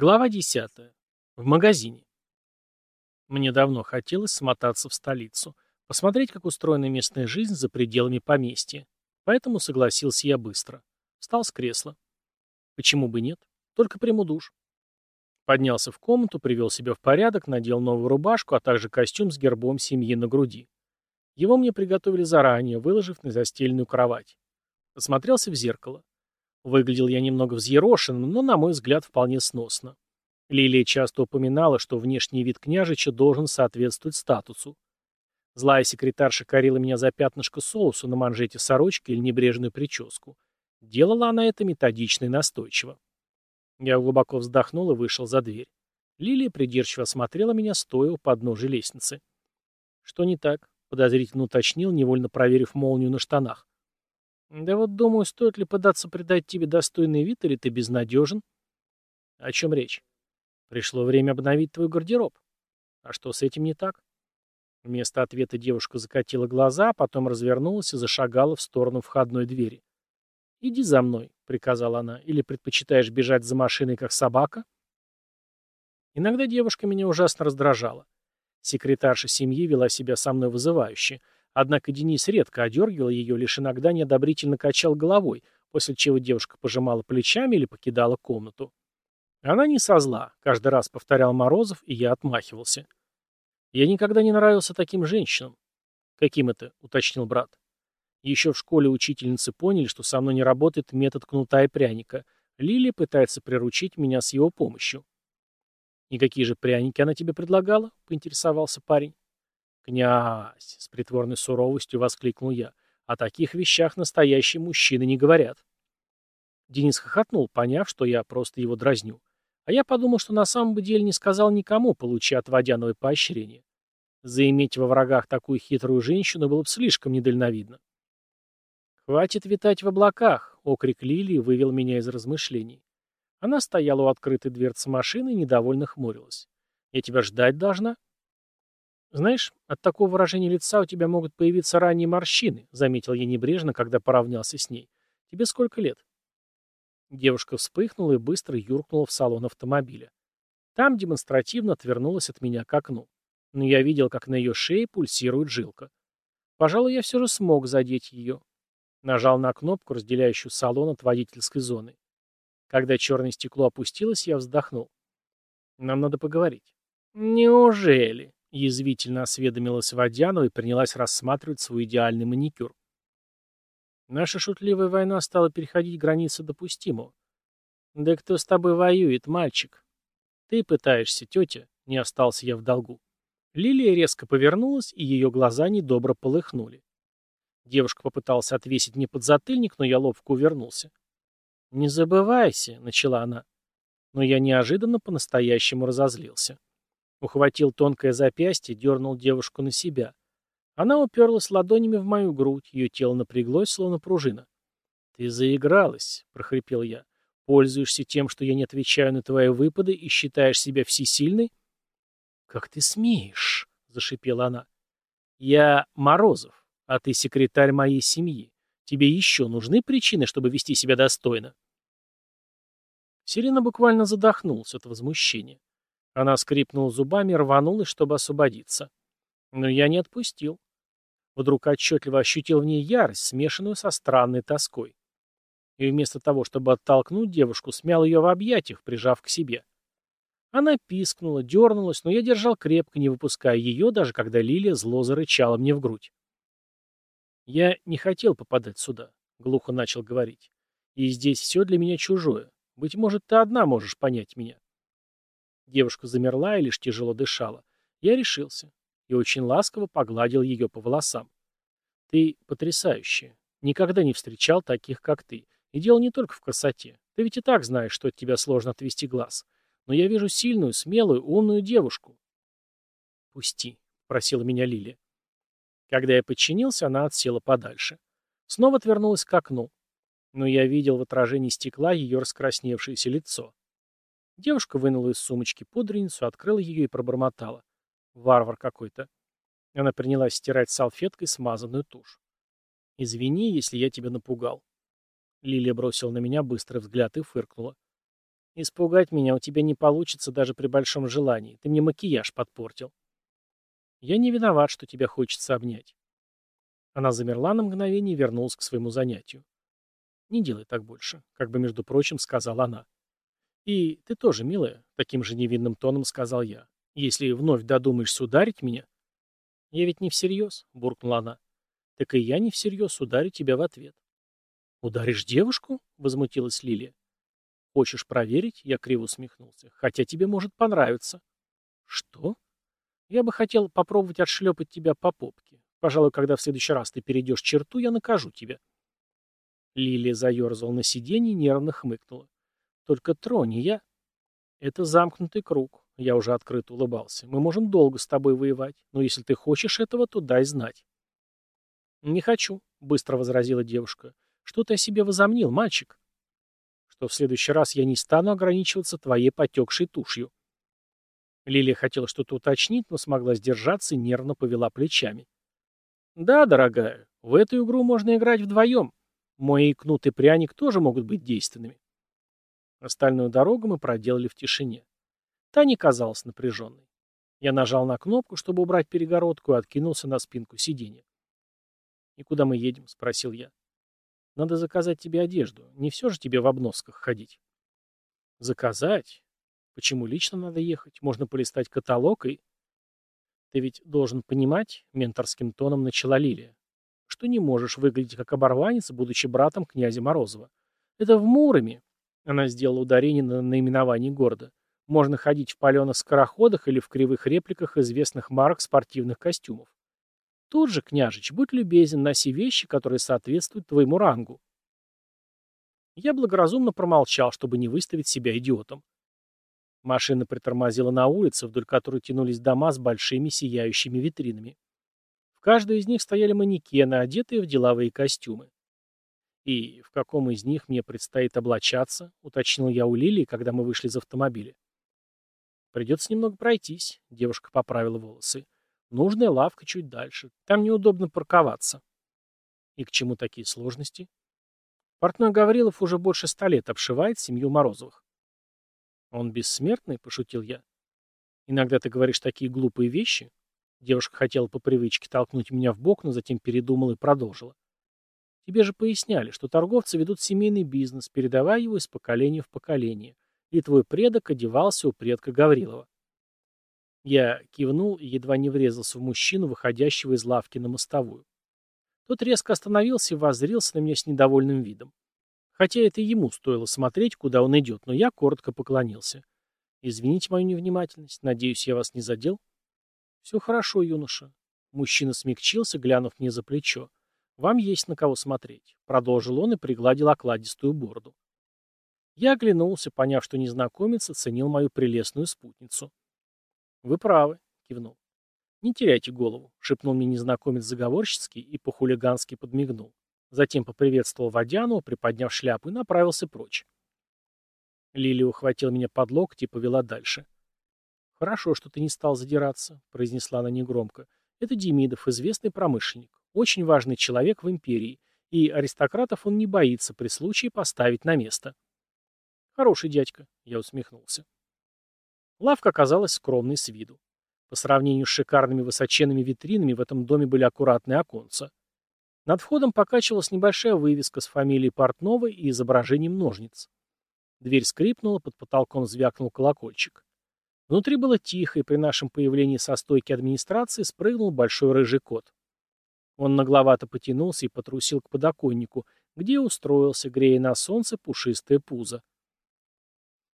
Глава 10. В магазине. Мне давно хотелось смотаться в столицу, посмотреть, как устроена местная жизнь за пределами поместья. Поэтому согласился я быстро. Встал с кресла. Почему бы нет? Только приму душ. Поднялся в комнату, привел себя в порядок, надел новую рубашку, а также костюм с гербом семьи на груди. Его мне приготовили заранее, выложив на застеленную кровать. Посмотрелся в зеркало. Выглядел я немного взъерошенным, но, на мой взгляд, вполне сносно. Лилия часто упоминала, что внешний вид княжича должен соответствовать статусу. Злая секретарша корила меня за пятнышко соуса на манжете сорочки или небрежную прическу. Делала она это методично и настойчиво. Я глубоко вздохнул и вышел за дверь. Лилия придирчиво осмотрела меня, стоя у подножия лестницы. «Что не так?» — подозрительно уточнил, невольно проверив молнию на штанах. Да вот думаю, стоит ли пытаться придать тебе достойный вид, или ты безнадежен? О чем речь? Пришло время обновить твой гардероб. А что с этим не так? Вместо ответа девушка закатила глаза, а потом развернулась и зашагала в сторону входной двери. «Иди за мной», — приказала она, — «или предпочитаешь бежать за машиной, как собака?» Иногда девушка меня ужасно раздражала. Секретарша семьи вела себя со мной вызывающе — Однако Денис редко одергивал ее, лишь иногда неодобрительно качал головой, после чего девушка пожимала плечами или покидала комнату. Она не со зла, каждый раз повторял Морозов, и я отмахивался. Я никогда не нравился таким женщинам. Каким это? уточнил брат. Еще в школе учительницы поняли, что со мной не работает метод кнута и пряника. Лилия пытается приручить меня с его помощью. «И какие же пряники она тебе предлагала?» — поинтересовался парень. «Князь!» — с притворной суровостью воскликнул я. «О таких вещах настоящие мужчины не говорят». Денис хохотнул, поняв, что я просто его дразню. А я подумал, что на самом деле не сказал никому, получая от Водяновой поощрение. Заиметь во врагах такую хитрую женщину было бы слишком недальновидно. «Хватит витать в облаках!» — окрик Лилии вывел меня из размышлений. Она стояла у открытой дверцы машины и недовольно хмурилась. «Я тебя ждать должна?» «Знаешь, от такого выражения лица у тебя могут появиться ранние морщины», заметил я небрежно, когда поравнялся с ней. «Тебе сколько лет?» Девушка вспыхнула и быстро юркнула в салон автомобиля. Там демонстративно отвернулась от меня к окну. Но я видел, как на ее шее пульсирует жилка. Пожалуй, я все же смог задеть ее. Нажал на кнопку, разделяющую салон от водительской зоны. Когда черное стекло опустилось, я вздохнул. «Нам надо поговорить». «Неужели?» Язвительно осведомилась Водянова и принялась рассматривать свой идеальный маникюр. Наша шутливая война стала переходить границы допустимого. «Да кто с тобой воюет, мальчик?» «Ты пытаешься, тетя», — не остался я в долгу. Лилия резко повернулась, и ее глаза недобро полыхнули. Девушка попыталась отвесить мне подзатыльник, но я ловко увернулся. «Не забывайся», — начала она. Но я неожиданно по-настоящему разозлился. Ухватил тонкое запястье, дернул девушку на себя. Она уперлась ладонями в мою грудь, ее тело напряглось, словно пружина. «Ты заигралась», — прохрипел я. «Пользуешься тем, что я не отвечаю на твои выпады и считаешь себя всесильной?» «Как ты смеешь?» — зашипела она. «Я Морозов, а ты секретарь моей семьи. Тебе еще нужны причины, чтобы вести себя достойно?» Селена буквально задохнулся от возмущения. Она скрипнула зубами рванулась, чтобы освободиться. Но я не отпустил. Вдруг отчетливо ощутил в ней ярость, смешанную со странной тоской. И вместо того, чтобы оттолкнуть девушку, смял ее в объятиях, прижав к себе. Она пискнула, дернулась, но я держал крепко, не выпуская ее, даже когда Лилия зло зарычала мне в грудь. «Я не хотел попадать сюда», — глухо начал говорить. «И здесь все для меня чужое. Быть может, ты одна можешь понять меня. Девушка замерла и лишь тяжело дышала. Я решился и очень ласково погладил ее по волосам. «Ты потрясающая. Никогда не встречал таких, как ты. И дело не только в красоте. Ты ведь и так знаешь, что от тебя сложно отвести глаз. Но я вижу сильную, смелую, умную девушку». «Пусти», — просила меня Лилия. Когда я подчинился, она отсела подальше. Снова отвернулась к окну. Но я видел в отражении стекла ее раскрасневшееся лицо. Девушка вынула из сумочки пудреницу, открыла ее и пробормотала. Варвар какой-то. Она принялась стирать салфеткой смазанную тушь. «Извини, если я тебя напугал». Лилия бросила на меня быстрый взгляд и фыркнула. Испугать меня у тебя не получится даже при большом желании. Ты мне макияж подпортил. Я не виноват, что тебя хочется обнять. Она замерла на мгновение и вернулась к своему занятию. Не делай так больше, как бы, между прочим, сказала она. И ты тоже, милая, таким же невинным тоном сказал я. Если вновь додумаешься ударить меня... Я ведь не всерьез, буркнула она. Так и я не всерьез ударю тебя в ответ. Ударишь девушку? Возмутилась Лилия. Хочешь проверить? Я криво усмехнулся. Хотя тебе может понравиться. Что? Я бы хотел попробовать отшлепать тебя по попке. Пожалуй, когда в следующий раз ты перейдешь черту, я накажу тебя. Лилия заерзала на сиденье и нервно хмыкнула. Только трони я. Это замкнутый круг. Я уже открыто улыбался. Мы можем долго с тобой воевать, но если ты хочешь этого, то дай знать. Не хочу, быстро возразила девушка. Что ты о себе возомнил, мальчик? Что в следующий раз я не стану ограничиваться твоей потекшей тушью. Лилия хотела что-то уточнить, но смогла сдержаться и нервно повела плечами. «Да, дорогая, в эту игру можно играть вдвоем. Мой кнут и пряник тоже могут быть действенными». Остальную дорогу мы проделали в тишине. Та не казалась напряженной. Я нажал на кнопку, чтобы убрать перегородку, и откинулся на спинку сиденья. «И куда мы едем?» — спросил я. «Надо заказать тебе одежду. Не все же тебе в обносках ходить». «Заказать? Почему лично надо ехать? Можно полистать каталог и...» Ты ведь должен понимать, менторским тоном начала Лилия, что не можешь выглядеть как оборванец, будучи братом князя Морозова. Это в Муроме. Она сделала ударение на наименовании города. Можно ходить в паленых скороходах или в кривых репликах известных марок спортивных костюмов. Тут же, княжич, будь любезен, носи вещи, которые соответствуют твоему рангу. Я благоразумно промолчал, чтобы не выставить себя идиотом. Машина притормозила на улице, вдоль которой тянулись дома с большими сияющими витринами. В каждой из них стояли манекены, одетые в деловые костюмы. «И в каком из них мне предстоит облачаться?» — уточнил я у Лилии, когда мы вышли из автомобиля. «Придется немного пройтись», — девушка поправила волосы. «Нужная лавка чуть дальше. Там неудобно парковаться». «И к чему такие сложности?» Портной Гаврилов уже больше ста лет обшивает семью Морозовых. «Он бессмертный?» — пошутил я. «Иногда ты говоришь такие глупые вещи?» Девушка хотела по привычке толкнуть меня в бок, но затем передумала и продолжила. «Тебе же поясняли, что торговцы ведут семейный бизнес, передавая его из поколения в поколение, и твой предок одевался у предка Гаврилова». Я кивнул и едва не врезался в мужчину, выходящего из лавки на мостовую. Тот резко остановился и воззрился на меня с недовольным видом. Хотя это ему стоило смотреть, куда он идет, но я коротко поклонился. «Извините мою невнимательность. Надеюсь, я вас не задел?» «Все хорошо, юноша». Мужчина смягчился, глянув мне за плечо. «Вам есть на кого смотреть», — продолжил он и пригладил окладистую бороду. Я оглянулся, поняв, что незнакомец оценил мою прелестную спутницу. «Вы правы», — кивнул. «Не теряйте голову», — шепнул мне незнакомец заговорщицки и по-хулигански подмигнул. Затем поприветствовал Водяну, приподняв шляпу, и направился прочь. Лилия ухватила меня под локти и повела дальше. «Хорошо, что ты не стал задираться», — произнесла она негромко. «Это Демидов, известный промышленник, очень важный человек в империи, и аристократов он не боится при случае поставить на место». «Хороший дядька», — я усмехнулся. Лавка оказалась скромной с виду. По сравнению с шикарными высоченными витринами в этом доме были аккуратные оконца. Над входом покачивалась небольшая вывеска с фамилией Портновой и изображением ножниц. Дверь скрипнула, под потолком звякнул колокольчик. Внутри было тихо, и при нашем появлении со стойки администрации спрыгнул большой рыжий кот. Он нагловато потянулся и потрусил к подоконнику, где устроился, грея на солнце пушистое пузо.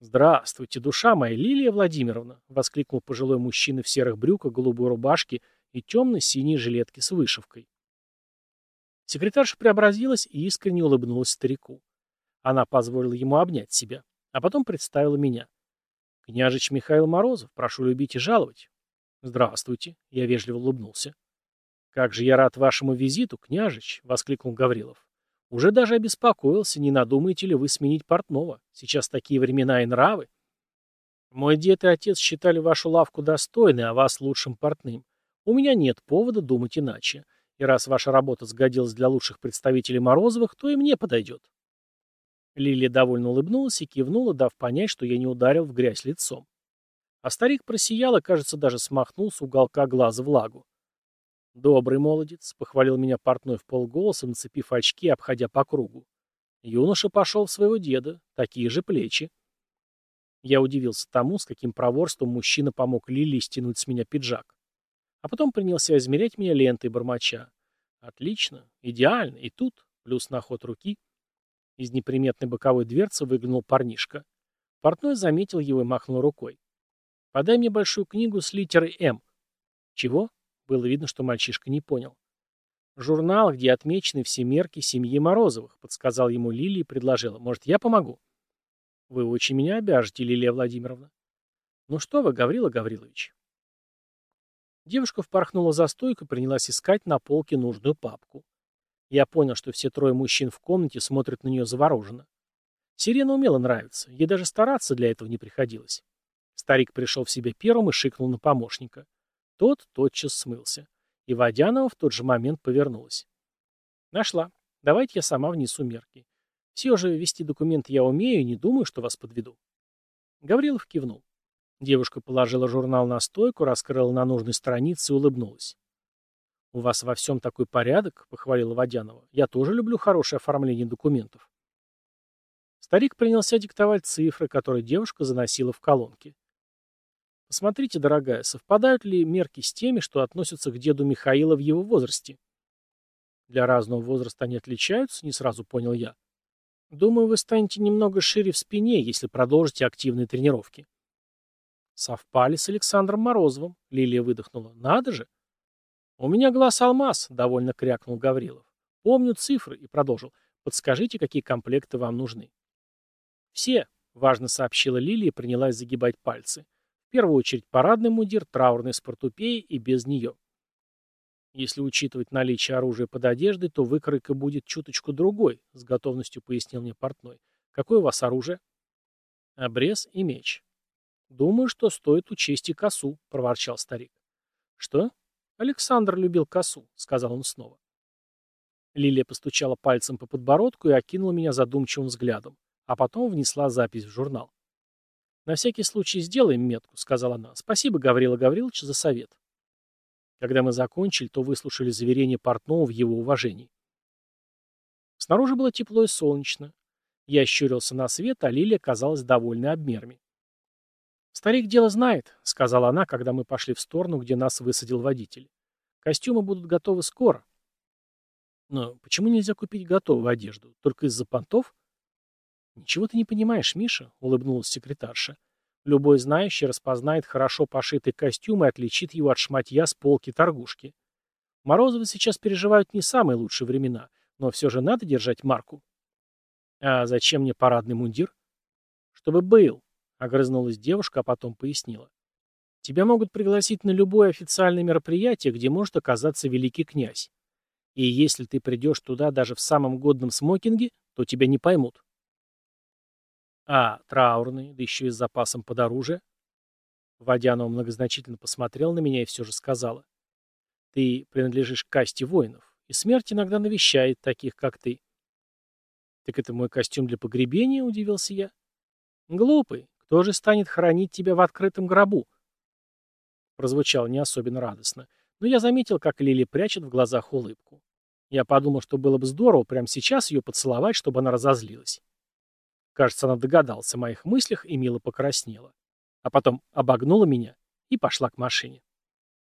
«Здравствуйте, душа моя, Лилия Владимировна!» — воскликнул пожилой мужчина в серых брюках, голубой рубашке и темно-синей жилетке с вышивкой. Секретарша преобразилась и искренне улыбнулась старику. Она позволила ему обнять себя, а потом представила меня. «Княжич Михаил Морозов, прошу любить и жаловать». «Здравствуйте», — я вежливо улыбнулся. «Как же я рад вашему визиту, княжич!» — воскликнул Гаврилов. «Уже даже обеспокоился, не надумаете ли вы сменить портного. Сейчас такие времена и нравы». «Мой дед и отец считали вашу лавку достойной, а вас лучшим портным. У меня нет повода думать иначе. И раз ваша работа сгодилась для лучших представителей Морозовых, то и мне подойдет. Лилия довольно улыбнулась и кивнула, дав понять, что я не ударил в грязь лицом. А старик просиял и, кажется, даже смахнул с уголка глаза влагу. «Добрый молодец», — похвалил меня портной в полголоса, нацепив очки, обходя по кругу. Юноша пошел в своего деда, такие же плечи. Я удивился тому, с каким проворством мужчина помог Лилии стянуть с меня пиджак. А потом принялся измерять меня лентой бормоча. Отлично, идеально, и тут, плюс на ход руки. Из неприметной боковой дверцы выглянул парнишка. Портной заметил его и махнул рукой. «Подай мне большую книгу с литерой «М». «Чего?» Было видно, что мальчишка не понял. «Журнал, где отмечены все мерки семьи Морозовых», — подсказал ему Лилия и предложила. «Может, я помогу?» «Вы очень меня обяжете, Лилия Владимировна». «Ну что вы, Гаврила Гаврилович?» Девушка впорхнула за стойку и принялась искать на полке нужную папку. Я понял, что все трое мужчин в комнате смотрят на нее завороженно. Сирена умела нравиться, ей даже стараться для этого не приходилось. Старик пришел в себя первым и шикнул на помощника. Тот тотчас смылся. И Водянова в тот же момент повернулась. «Нашла. Давайте я сама внесу мерки. Все же вести документы я умею и не думаю, что вас подведу». Гаврилов кивнул. Девушка положила журнал на стойку, раскрыла на нужной странице и улыбнулась. «У вас во всем такой порядок», — похвалила Водянова. «Я тоже люблю хорошее оформление документов». Старик принялся диктовать цифры, которые девушка заносила в колонки. «Посмотрите, дорогая, совпадают ли мерки с теми, что относятся к деду Михаила в его возрасте?» «Для разного возраста они отличаются?» — не сразу понял я. «Думаю, вы станете немного шире в спине, если продолжите активные тренировки». Совпали с Александром Морозовым, Лилия выдохнула. Надо же. У меня глаз алмаз, довольно крякнул Гаврилов. Помню цифры и продолжил. Подскажите, какие комплекты вам нужны. Все, важно сообщила Лилия и принялась загибать пальцы. Первую очередь парадный мундир, траурный с портупеей и без нее. Если учитывать наличие оружия под одеждой, то выкройка будет чуточку другой, с готовностью пояснил мне портной. Какое у вас оружие? Обрез и меч. «Думаю, что стоит учесть и косу», — проворчал старик. «Что?» «Александр любил косу», — сказал он снова. Лилия постучала пальцем по подбородку и окинула меня задумчивым взглядом, а потом внесла запись в журнал. «На всякий случай сделаем метку», — сказала она. «Спасибо, Гаврила Гаврилович, за совет». Когда мы закончили, то выслушали заверение портного в его уважении. Снаружи было тепло и солнечно. Я щурился на свет, а Лилия казалась довольной обмерами. «Старик дело знает», — сказала она, когда мы пошли в сторону, где нас высадил водитель. «Костюмы будут готовы скоро». «Но почему нельзя купить готовую одежду? Только из-за понтов?» «Ничего ты не понимаешь, Миша», — улыбнулась секретарша. «Любой знающий распознает хорошо пошитый костюм и отличит его от шматья с полки торгушки. Морозовы сейчас переживают не самые лучшие времена, но все же надо держать марку». «А зачем мне парадный мундир?» «Чтобы был», Огрызнулась девушка, а потом пояснила. Тебя могут пригласить на любое официальное мероприятие, где может оказаться великий князь. И если ты придешь туда даже в самом годном смокинге, то тебя не поймут. А, траурный, да еще и с запасом под оружие. Водянова многозначительно посмотрел на меня и все же сказала. Ты принадлежишь к касте воинов, и смерть иногда навещает таких, как ты. Так это мой костюм для погребения, удивился я. Глупый, кто же станет хранить тебя в открытом гробу? Прозвучало не особенно радостно, но я заметил, как Лили прячет в глазах улыбку. Я подумал, что было бы здорово прямо сейчас ее поцеловать, чтобы она разозлилась. Кажется, она догадалась о моих мыслях и мило покраснела. А потом обогнула меня и пошла к машине.